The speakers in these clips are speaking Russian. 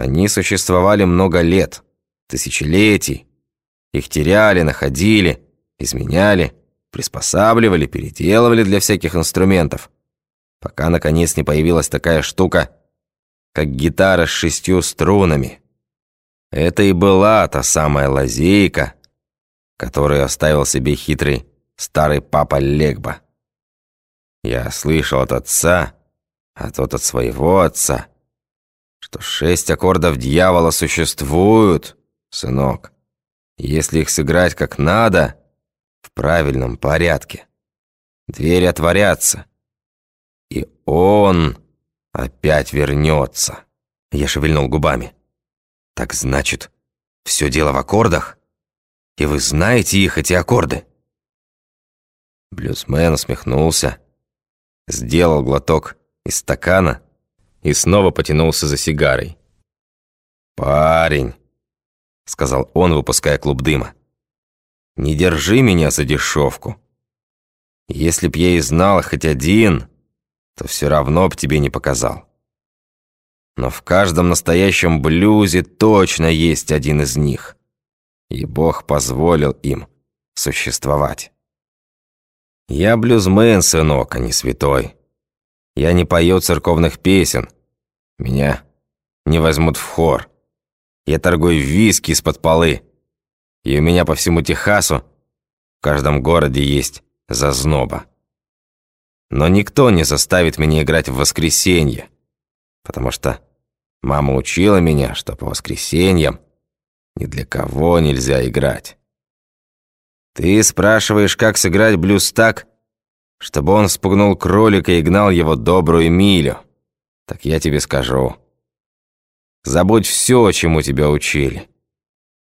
Они существовали много лет, тысячелетий. Их теряли, находили, изменяли, приспосабливали, переделывали для всяких инструментов, пока наконец не появилась такая штука, как гитара с шестью струнами. Это и была та самая лазейка, которую оставил себе хитрый старый папа Легба. Я слышал от отца, а тот от своего отца, что шесть аккордов дьявола существуют, сынок. Если их сыграть как надо, в правильном порядке, двери отворятся, и он опять вернется. Я шевельнул губами. Так значит, все дело в аккордах? И вы знаете их, эти аккорды? Блюзмен усмехнулся, сделал глоток из стакана и снова потянулся за сигарой. «Парень», — сказал он, выпуская клуб дыма, — «не держи меня за дешевку. Если б я и знал хоть один, то все равно б тебе не показал. Но в каждом настоящем блюзе точно есть один из них, и Бог позволил им существовать. Я блюзмен, сынок, а не святой». Я не пою церковных песен. Меня не возьмут в хор. Я торгую виски из-под полы. И у меня по всему Техасу в каждом городе есть зазноба. Но никто не заставит меня играть в воскресенье, потому что мама учила меня, что по воскресеньям ни для кого нельзя играть. Ты спрашиваешь, как сыграть блюз так, чтобы он спугнул кролика и гнал его добрую милю. Так я тебе скажу. Забудь все, чему тебя учили.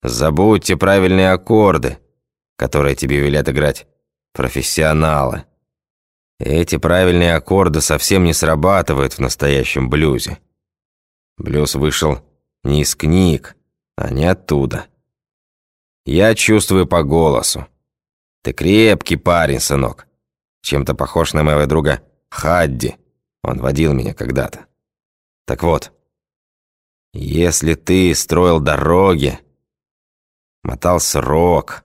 Забудь те правильные аккорды, которые тебе велят играть профессионалы. Эти правильные аккорды совсем не срабатывают в настоящем блюзе. Блюз вышел не из книг, а не оттуда. Я чувствую по голосу. Ты крепкий парень, сынок. Чем-то похож на моего друга Хадди. Он водил меня когда-то. Так вот, если ты строил дороги, мотал срок,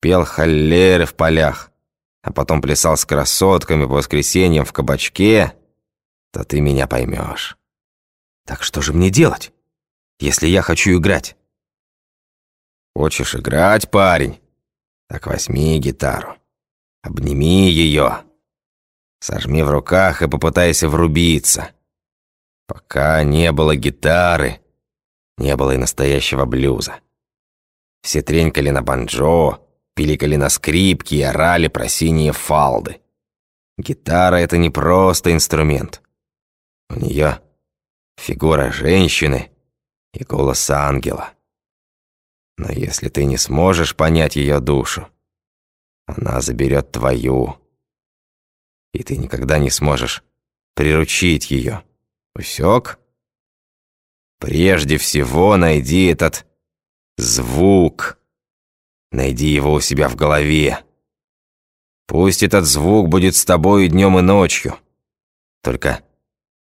пел холлеры в полях, а потом плясал с красотками по воскресеньям в кабачке, то ты меня поймешь. Так что же мне делать, если я хочу играть? Хочешь играть, парень? Так возьми гитару. Обними ее. Сожми в руках и попытайся врубиться. Пока не было гитары, не было и настоящего блюза. Все тренькали на банджо, пиликали на скрипке и орали про синие фалды. Гитара — это не просто инструмент. У нее фигура женщины и голос ангела. Но если ты не сможешь понять ее душу, она заберет твою. И ты никогда не сможешь приручить ее. Усек? Прежде всего найди этот звук. Найди его у себя в голове. Пусть этот звук будет с тобой днем и ночью. Только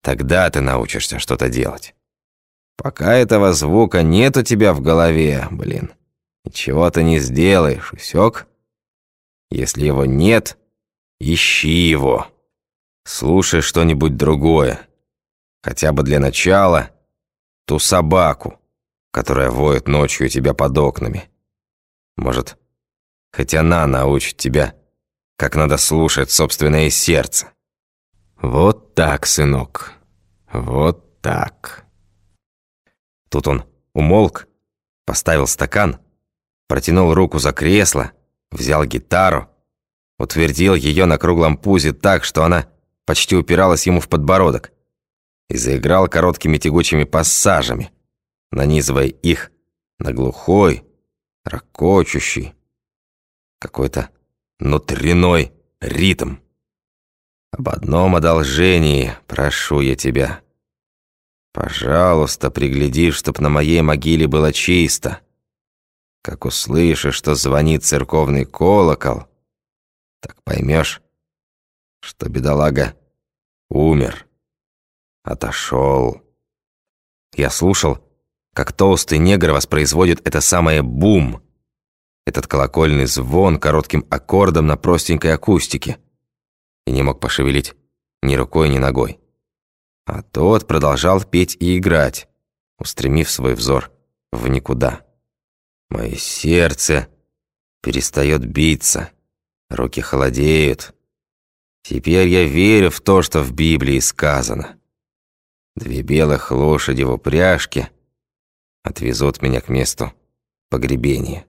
тогда ты научишься что-то делать. Пока этого звука нет у тебя в голове, блин, ничего ты не сделаешь, усек? Если его нет, ищи его. Слушай что-нибудь другое. Хотя бы для начала ту собаку, которая воет ночью у тебя под окнами. Может, хоть она научит тебя, как надо слушать собственное сердце. Вот так, сынок, вот так. Тут он умолк, поставил стакан, протянул руку за кресло, взял гитару, утвердил ее на круглом пузе так, что она почти упиралась ему в подбородок, и заиграл короткими тягучими пассажами, нанизывая их на глухой, ракочущий, какой-то внутренной ритм. Об одном одолжении прошу я тебя. Пожалуйста, пригляди, чтоб на моей могиле было чисто. Как услышишь, что звонит церковный колокол, так поймешь, что бедолага умер, отошел. Я слушал, как толстый негр воспроизводит это самое «бум», этот колокольный звон коротким аккордом на простенькой акустике, и не мог пошевелить ни рукой, ни ногой. А тот продолжал петь и играть, устремив свой взор в никуда. Мое сердце перестает биться, руки холодеют. Теперь я верю в то, что в Библии сказано. Две белых лошади в упряжке отвезут меня к месту погребения.